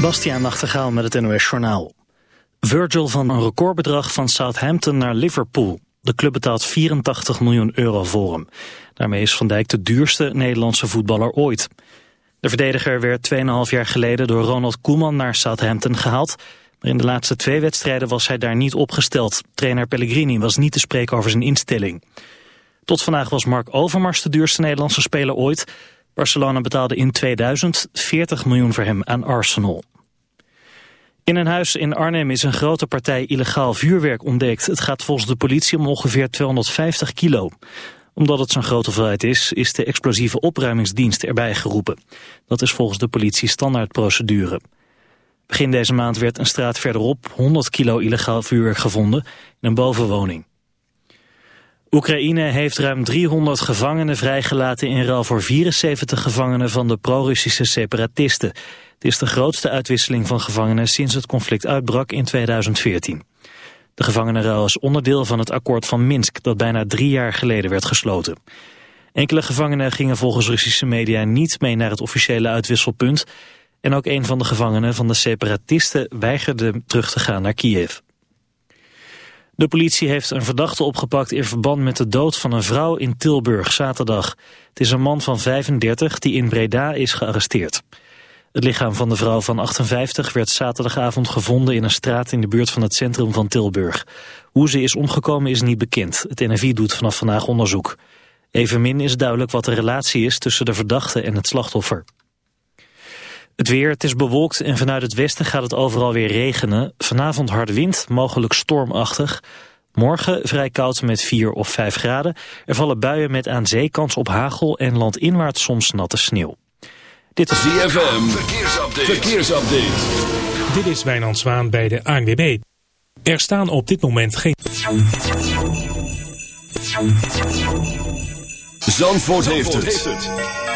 Bastiaan Nachtegaal met het NOS Journaal. Virgil van een recordbedrag van Southampton naar Liverpool. De club betaalt 84 miljoen euro voor hem. Daarmee is Van Dijk de duurste Nederlandse voetballer ooit. De verdediger werd 2,5 jaar geleden door Ronald Koeman naar Southampton gehaald. Maar in de laatste twee wedstrijden was hij daar niet opgesteld. Trainer Pellegrini was niet te spreken over zijn instelling. Tot vandaag was Mark Overmars de duurste Nederlandse speler ooit. Barcelona betaalde in 2000 40 miljoen voor hem aan Arsenal. In een huis in Arnhem is een grote partij illegaal vuurwerk ontdekt. Het gaat volgens de politie om ongeveer 250 kilo. Omdat het zo'n grote hoeveelheid is, is de explosieve opruimingsdienst erbij geroepen. Dat is volgens de politie standaardprocedure. Begin deze maand werd een straat verderop 100 kilo illegaal vuurwerk gevonden in een bovenwoning. Oekraïne heeft ruim 300 gevangenen vrijgelaten in ruil voor 74 gevangenen van de pro-Russische separatisten. Het is de grootste uitwisseling van gevangenen sinds het conflict uitbrak in 2014. De gevangenenruil is onderdeel van het akkoord van Minsk dat bijna drie jaar geleden werd gesloten. Enkele gevangenen gingen volgens Russische media niet mee naar het officiële uitwisselpunt en ook een van de gevangenen van de separatisten weigerde terug te gaan naar Kiev. De politie heeft een verdachte opgepakt in verband met de dood van een vrouw in Tilburg zaterdag. Het is een man van 35 die in Breda is gearresteerd. Het lichaam van de vrouw van 58 werd zaterdagavond gevonden in een straat in de buurt van het centrum van Tilburg. Hoe ze is omgekomen is niet bekend. Het NFI doet vanaf vandaag onderzoek. Evenmin is duidelijk wat de relatie is tussen de verdachte en het slachtoffer. Het weer, het is bewolkt en vanuit het westen gaat het overal weer regenen. Vanavond harde wind, mogelijk stormachtig. Morgen vrij koud met 4 of 5 graden. Er vallen buien met aan zee kans op hagel en landinwaarts soms natte sneeuw. Dit is ZFM, verkeersupdate. verkeersupdate. Dit is Wijnand Zwaan bij de ANWB. Er staan op dit moment geen... Zandvoort, heeft, het.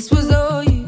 This was all you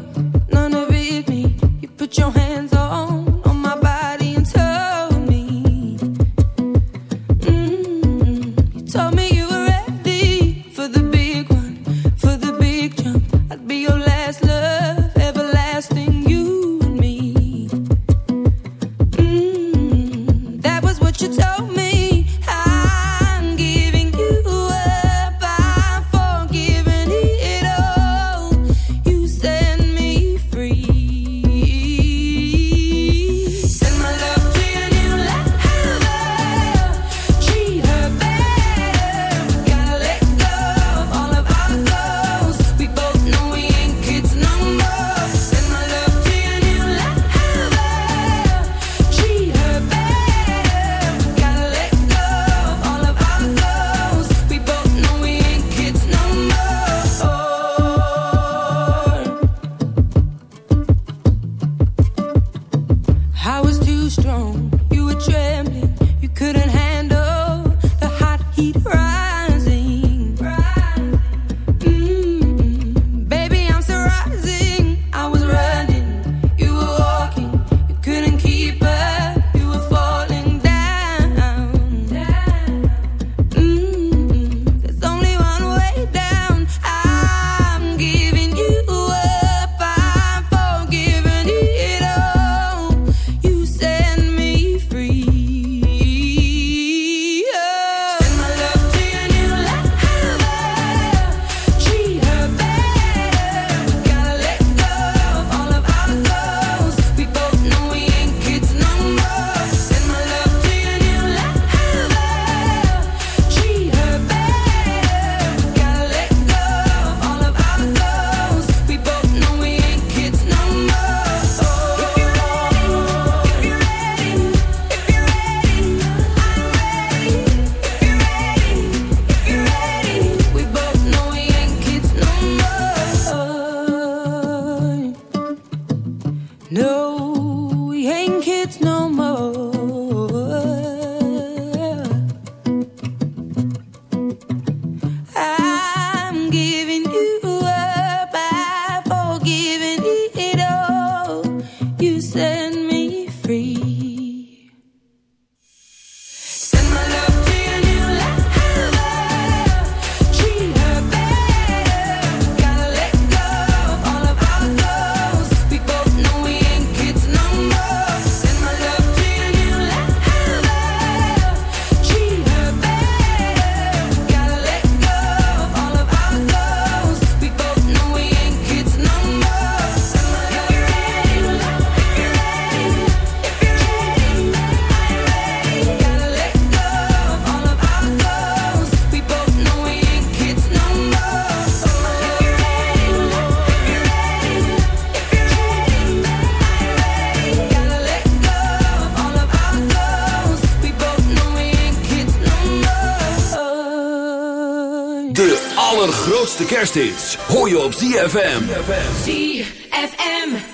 kerstdienst. Hoor je op ZFM. ZFM. ZFM.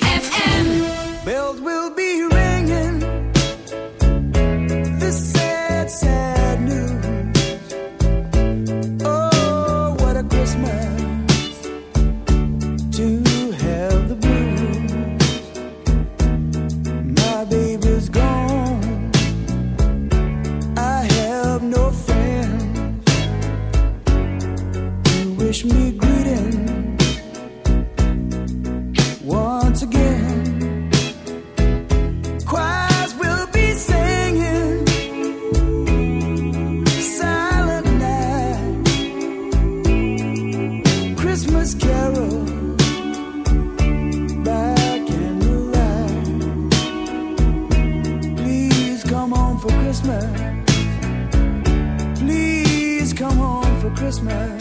Christmas.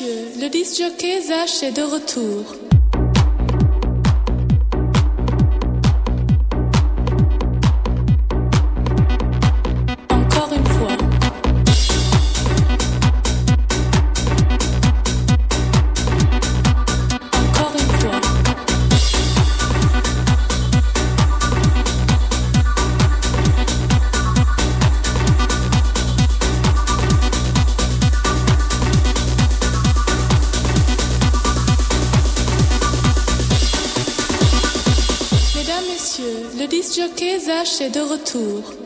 messieurs, le disjockey Zach est de retour. de retour.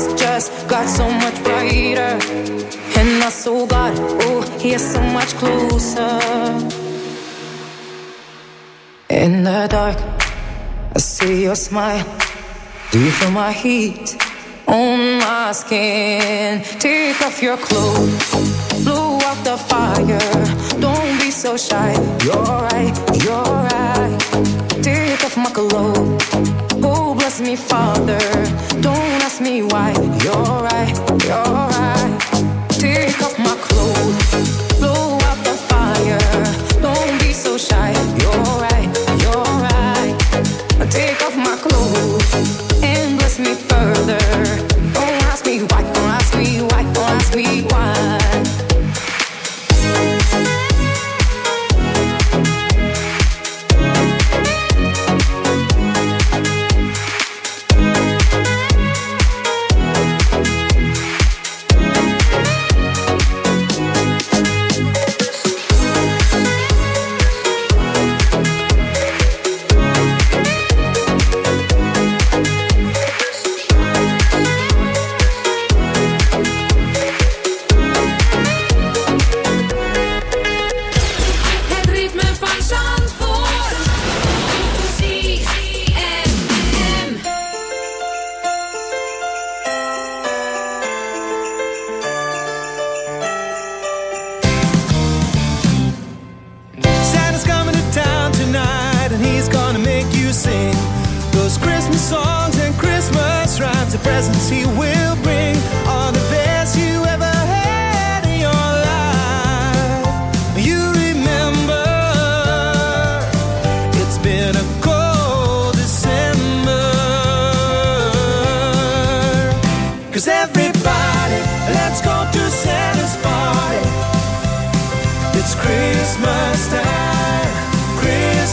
It's just got so much brighter. And my soul got, oh, here so much closer. In the dark, I see your smile. Do you feel my heat on my skin? Take off your clothes, blow out the fire. Don't be so shy, you're right, you're right. Take off my clothes, oh bless me, Father. Don't me why you're right, you're right.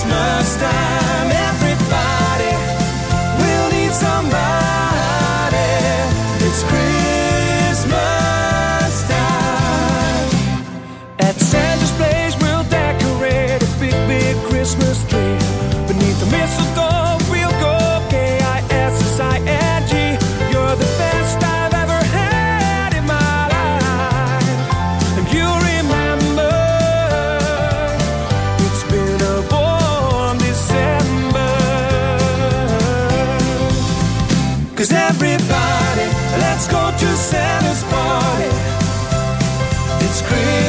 Christmas time.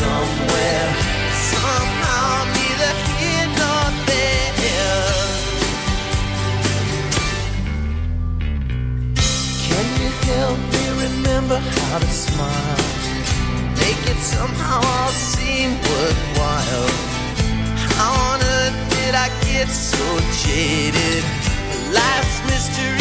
somewhere, somehow, neither here nor there. Can you help me remember how to smile? Make it somehow all seem worthwhile. How on earth did I get so jaded? Life's mystery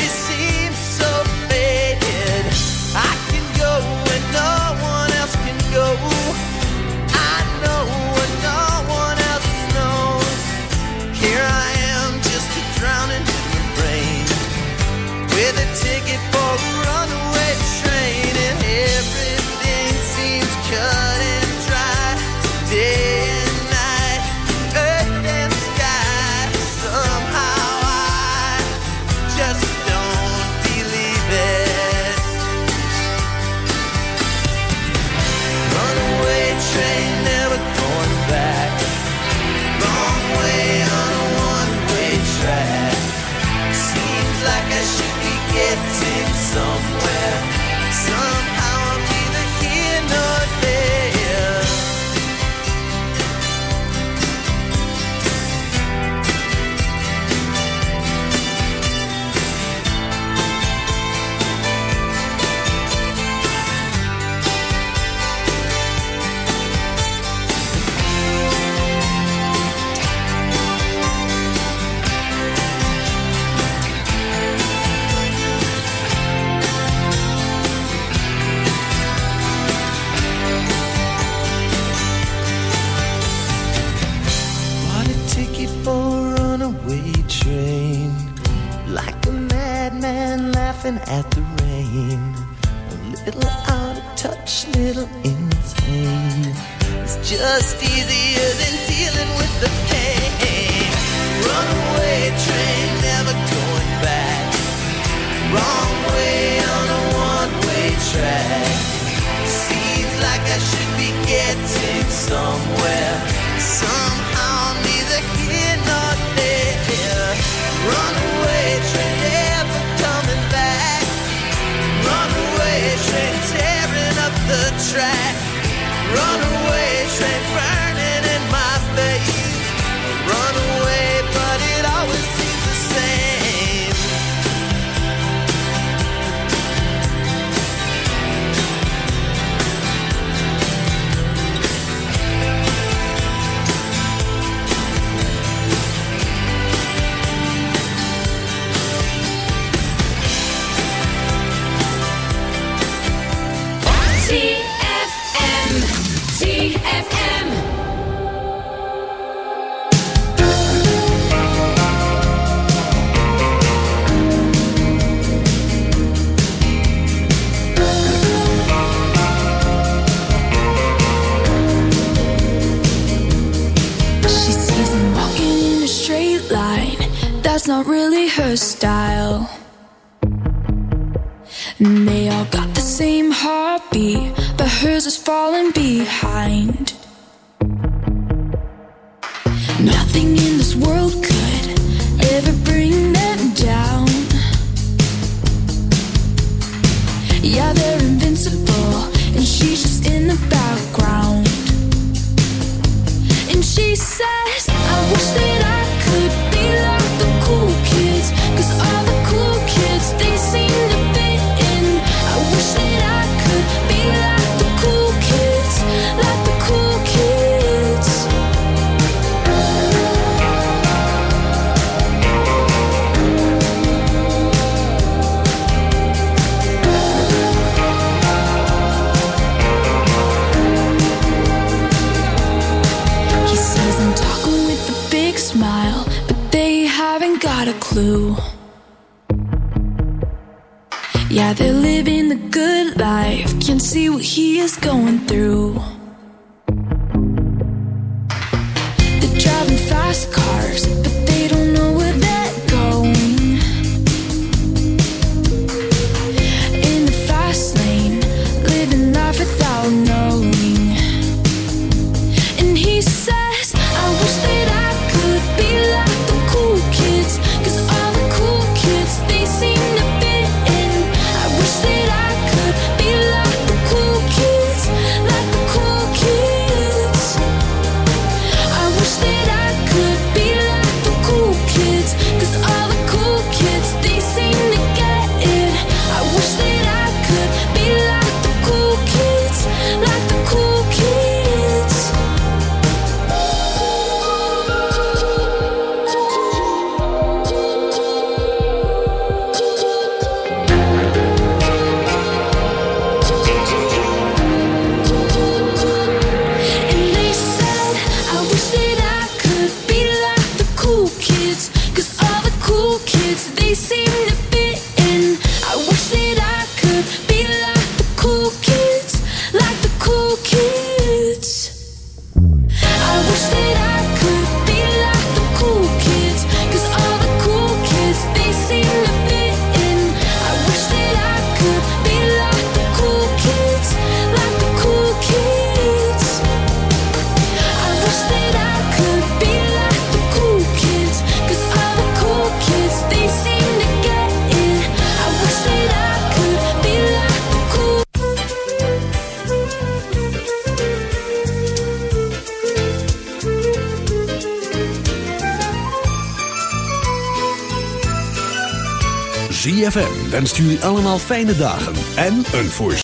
allemaal fijne dagen en een voorspoedig.